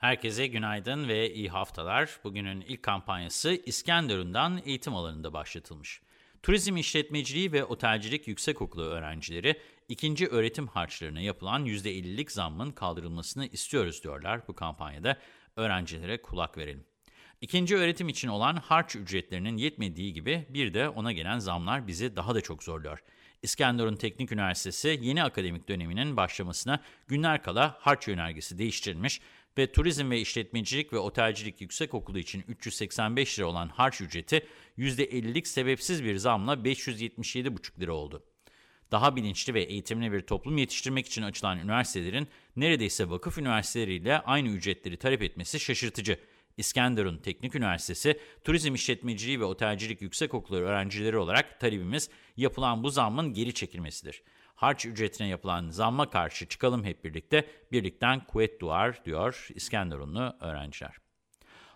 Herkese günaydın ve iyi haftalar. Bugünün ilk kampanyası İskenderun'dan eğitim alanında başlatılmış. Turizm işletmeciliği ve otelcilik yüksekokulu öğrencileri ikinci öğretim harçlarına yapılan %50'lik zammın kaldırılmasını istiyoruz diyorlar bu kampanyada. Öğrencilere kulak verelim. İkinci öğretim için olan harç ücretlerinin yetmediği gibi bir de ona gelen zamlar bizi daha da çok zorluyor. İskenderun Teknik Üniversitesi yeni akademik döneminin başlamasına günler kala harç yönergesi değiştirilmiş ve Turizm ve İşletmecilik ve Otelcilik Yüksekokulu için 385 lira olan harç ücreti %50'lik sebepsiz bir zamla 577,5 lira oldu. Daha bilinçli ve eğitimli bir toplum yetiştirmek için açılan üniversitelerin neredeyse vakıf üniversiteleriyle aynı ücretleri talep etmesi şaşırtıcı. İskenderun Teknik Üniversitesi Turizm İşletmeciliği ve Otelcilik Yüksekokulu öğrencileri olarak talebimiz yapılan bu zammın geri çekilmesidir. Harç ücretine yapılan zamma karşı çıkalım hep birlikte, birlikten kuvvet duar diyor İskenderunlu öğrenciler.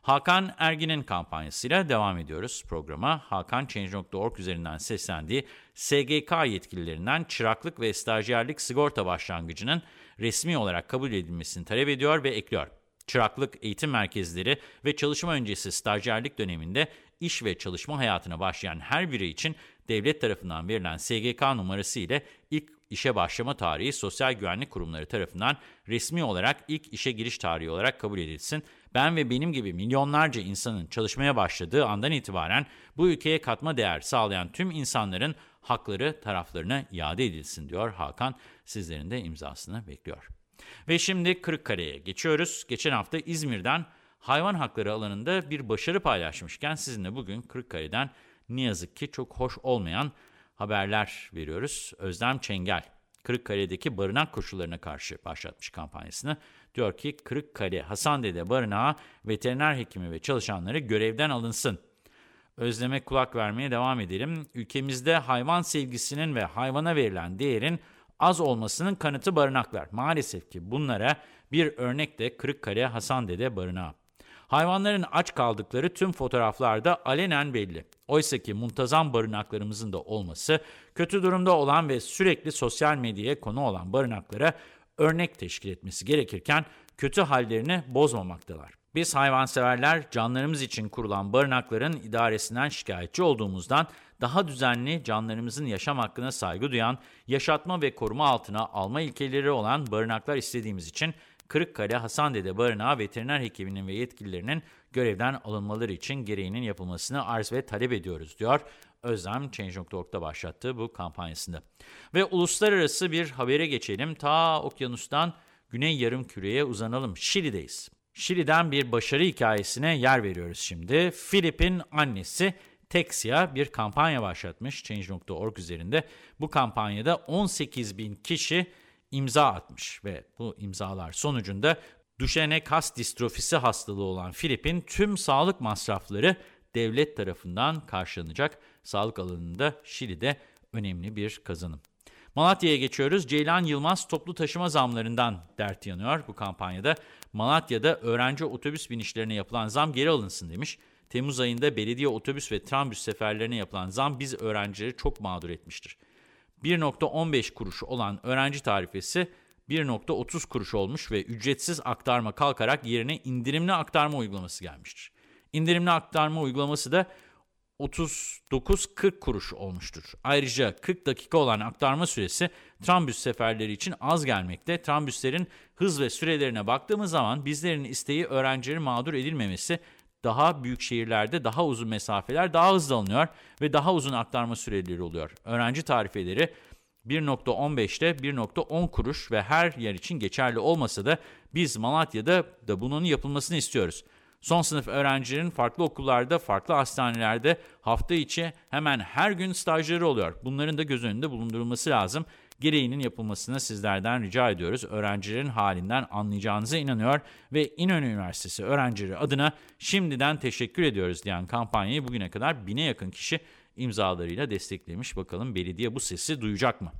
Hakan Ergin'in kampanyasıyla devam ediyoruz programa. Hakan Change.org üzerinden seslendiği SGK yetkililerinden çıraklık ve stajyerlik sigorta başlangıcının resmi olarak kabul edilmesini talep ediyor ve ekliyor. Çıraklık eğitim merkezleri ve çalışma öncesi stajyerlik döneminde iş ve çalışma hayatına başlayan her biri için devlet tarafından verilen SGK numarası ile ilk işe başlama tarihi Sosyal Güvenlik Kurumları tarafından resmi olarak ilk işe giriş tarihi olarak kabul edilsin. Ben ve benim gibi milyonlarca insanın çalışmaya başladığı andan itibaren bu ülkeye katma değer sağlayan tüm insanların hakları taraflarına iade edilsin diyor Hakan. Sizlerin de imzasını bekliyor. Ve şimdi Kırıkkale'ye geçiyoruz. Geçen hafta İzmir'den hayvan hakları alanında bir başarı paylaşmışken sizinle bugün Kırıkkale'den ne yazık ki çok hoş olmayan haberler veriyoruz. Özlem Çengel, Kırıkkale'deki barınak koşullarına karşı başlatmış kampanyasını. Diyor ki Kırıkkale Hasandede Barınağı veteriner hekimi ve çalışanları görevden alınsın. Özleme kulak vermeye devam edelim. Ülkemizde hayvan sevgisinin ve hayvana verilen değerin az olmasının kanıtı barınaklar. Maalesef ki bunlara bir örnek de Kırıkkale Hasandede Barınağı. Hayvanların aç kaldıkları tüm fotoğraflarda alenen belli. Oysa ki muntazam barınaklarımızın da olması, kötü durumda olan ve sürekli sosyal medyaya konu olan barınaklara örnek teşkil etmesi gerekirken kötü hallerini bozmamaktalar. Biz hayvanseverler canlarımız için kurulan barınakların idaresinden şikayetçi olduğumuzdan daha düzenli canlarımızın yaşam hakkına saygı duyan, yaşatma ve koruma altına alma ilkeleri olan barınaklar istediğimiz için Kırıkkale Hasandede Barınağı veteriner hekiminin ve yetkililerinin görevden alınmaları için gereğinin yapılmasını arz ve talep ediyoruz diyor. Özlem Change.org'da başlattığı bu kampanyasında. Ve uluslararası bir habere geçelim. Ta okyanustan güney yarım küreye uzanalım. Şili'deyiz. Şili'den bir başarı hikayesine yer veriyoruz şimdi. Filip'in annesi Texia bir kampanya başlatmış Change.org üzerinde. Bu kampanyada 18 bin kişi imza atmış ve bu imzalar sonucunda Duchenne kas distrofisi hastalığı olan Filip'in tüm sağlık masrafları devlet tarafından karşılanacak. Sağlık alanında Şili'de önemli bir kazanım. Malatya'ya geçiyoruz. Ceylan Yılmaz toplu taşıma zamlarından dert yanıyor bu kampanyada. Malatya'da öğrenci otobüs binişlerine yapılan zam geri alınsın demiş. Temmuz ayında belediye otobüs ve trambüs seferlerine yapılan zam biz öğrencileri çok mağdur etmiştir. 1.15 kuruş olan öğrenci tarifesi 1.30 kuruş olmuş ve ücretsiz aktarma kalkarak yerine indirimli aktarma uygulaması gelmiştir. İndirimli aktarma uygulaması da 39-40 kuruş olmuştur. Ayrıca 40 dakika olan aktarma süresi trambüs seferleri için az gelmekte. Trambüslerin hız ve sürelerine baktığımız zaman bizlerin isteği öğrencilerin mağdur edilmemesi daha büyük şehirlerde daha uzun mesafeler daha hızlı alınıyor ve daha uzun aktarma süreleri oluyor. Öğrenci tarifeleri 1.15'te 1.10 kuruş ve her yer için geçerli olmasa da biz Malatya'da da bunun yapılmasını istiyoruz. Son sınıf öğrencilerin farklı okullarda, farklı hastanelerde hafta içi hemen her gün stajları oluyor. Bunların da göz önünde bulundurulması lazım. Gereğinin yapılmasını sizlerden rica ediyoruz. Öğrencilerin halinden anlayacağınıza inanıyor ve İnönü Üniversitesi öğrencileri adına şimdiden teşekkür ediyoruz diyen kampanyayı bugüne kadar bine yakın kişi imzalarıyla desteklemiş. Bakalım belediye bu sesi duyacak mı?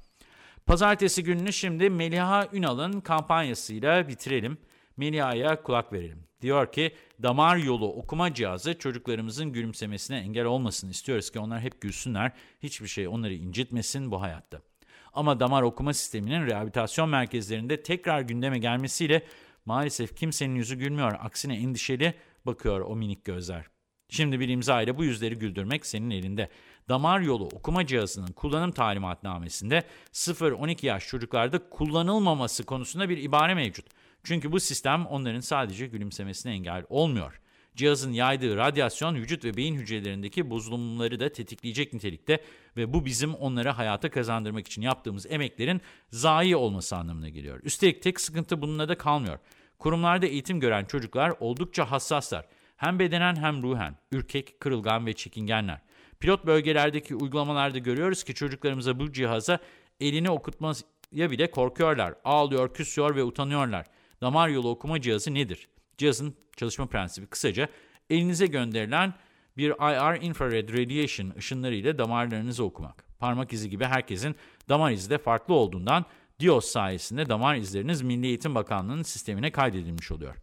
Pazartesi gününü şimdi Meliha Ünal'ın kampanyasıyla bitirelim. Meliha'ya kulak verelim. Diyor ki damar yolu okuma cihazı çocuklarımızın gülümsemesine engel olmasın. İstiyoruz ki onlar hep gülsünler. Hiçbir şey onları incitmesin bu hayatta. Ama damar okuma sisteminin rehabilitasyon merkezlerinde tekrar gündeme gelmesiyle maalesef kimsenin yüzü gülmüyor. Aksine endişeli bakıyor o minik gözler. Şimdi bir imza ile bu yüzleri güldürmek senin elinde. Damar yolu okuma cihazının kullanım talimatnamesinde 0-12 yaş çocuklarda kullanılmaması konusunda bir ibare mevcut. Çünkü bu sistem onların sadece gülümsemesine engel olmuyor. Cihazın yaydığı radyasyon vücut ve beyin hücrelerindeki bozulumları da tetikleyecek nitelikte ve bu bizim onlara hayata kazandırmak için yaptığımız emeklerin zayi olması anlamına geliyor. Üstelik tek sıkıntı bununla da kalmıyor. Kurumlarda eğitim gören çocuklar oldukça hassaslar. Hem bedenen hem ruhen, ürkek, kırılgan ve çekingenler. Pilot bölgelerdeki uygulamalarda görüyoruz ki çocuklarımıza bu cihaza elini okutmaya bile korkuyorlar. Ağlıyor, küsüyor ve utanıyorlar. Damar yolu okuma cihazı nedir? Cihazın çalışma prensibi kısaca elinize gönderilen bir IR infrared radiation ışınlarıyla damarlarınızı okumak. Parmak izi gibi herkesin damar izi de farklı olduğundan DIOS sayesinde damar izleriniz Milli Eğitim Bakanlığı'nın sistemine kaydedilmiş oluyor.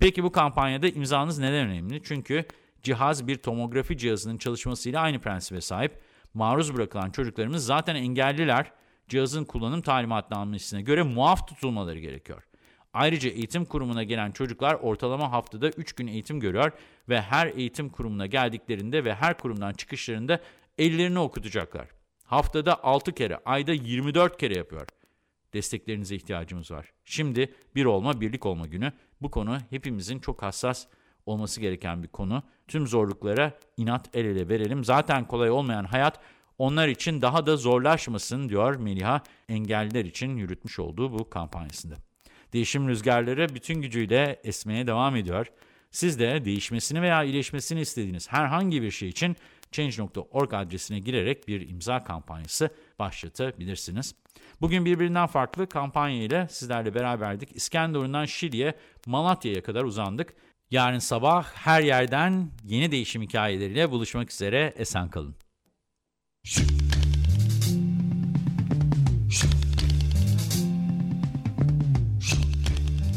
Peki bu kampanyada imzanız neden önemli? Çünkü cihaz bir tomografi cihazının çalışmasıyla aynı prensibe sahip. Maruz bırakılan çocuklarımız zaten engelliler. Cihazın kullanım talimatnamesine göre muaf tutulmaları gerekiyor. Ayrıca eğitim kurumuna gelen çocuklar ortalama haftada 3 gün eğitim görüyor ve her eğitim kurumuna geldiklerinde ve her kurumdan çıkışlarında ellerini okutacaklar. Haftada 6 kere, ayda 24 kere yapıyor. Desteklerinize ihtiyacımız var. Şimdi bir olma, birlik olma günü. Bu konu hepimizin çok hassas olması gereken bir konu. Tüm zorluklara inat el ele verelim. Zaten kolay olmayan hayat onlar için daha da zorlaşmasın diyor Meliha engelliler için yürütmüş olduğu bu kampanyasında. Değişim rüzgarları bütün gücüyle esmeye devam ediyor. Siz de değişmesini veya iyileşmesini istediğiniz herhangi bir şey için Change.org adresine girerek bir imza kampanyası başlatabilirsiniz. Bugün birbirinden farklı kampanya ile sizlerle beraberdik. İskenderun'dan Şili'ye, Malatya'ya kadar uzandık. Yarın sabah her yerden yeni değişim hikayeleriyle buluşmak üzere. Esen kalın.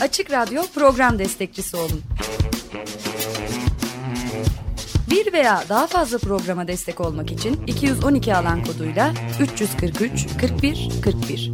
Açık Radyo program destekçisi olun. Bir veya daha fazla programa destek olmak için 212 alan koduyla 343 41 41